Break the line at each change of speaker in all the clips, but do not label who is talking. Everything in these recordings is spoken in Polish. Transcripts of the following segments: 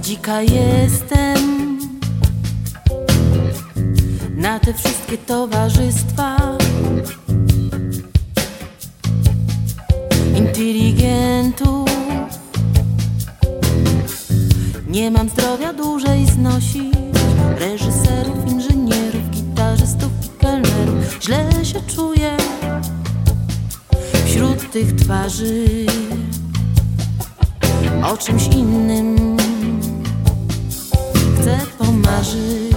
Taka jestem. Na te wszystkie towarzystwa. Inteligentów. Nie mam zdrowia dłużej znosić. Reżyserów, inżynierów, gitarzystów i kelnerów. Źle się czuję wśród tych twarzy. O czymś innym pomarzyć.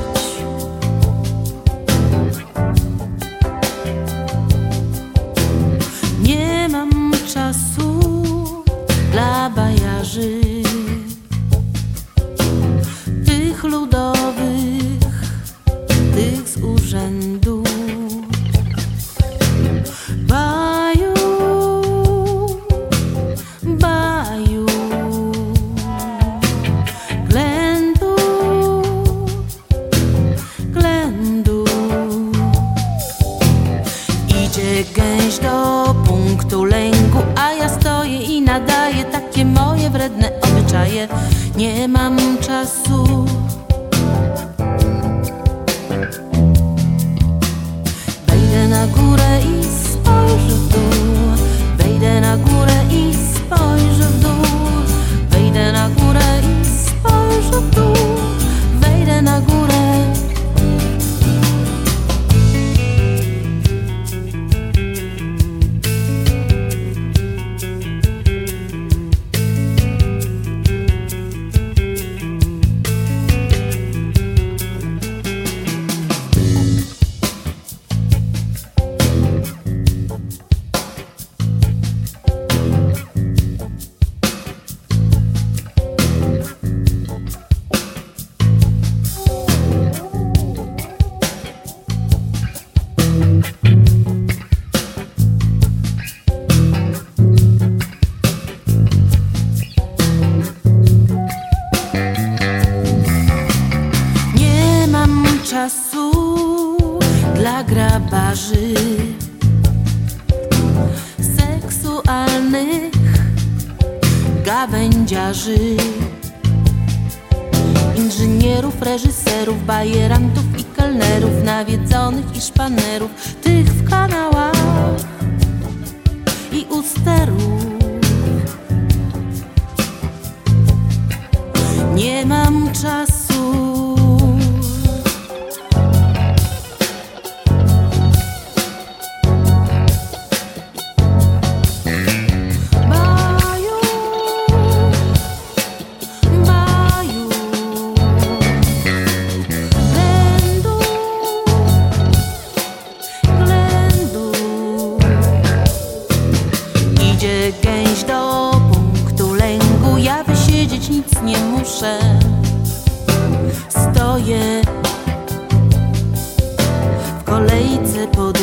Nie mam czasu dla bajarzy wredne obyczaje. Nie mam czasu. Wejdę na górę i czasu dla grabarzy seksualnych gawędziarzy, inżynierów, reżyserów, bajerantów i kelnerów, nawiedzonych i szpanerów, tych w kanałach i u sterów. Nie mam czasu. Nic nie muszę. Stoję w kolejce pod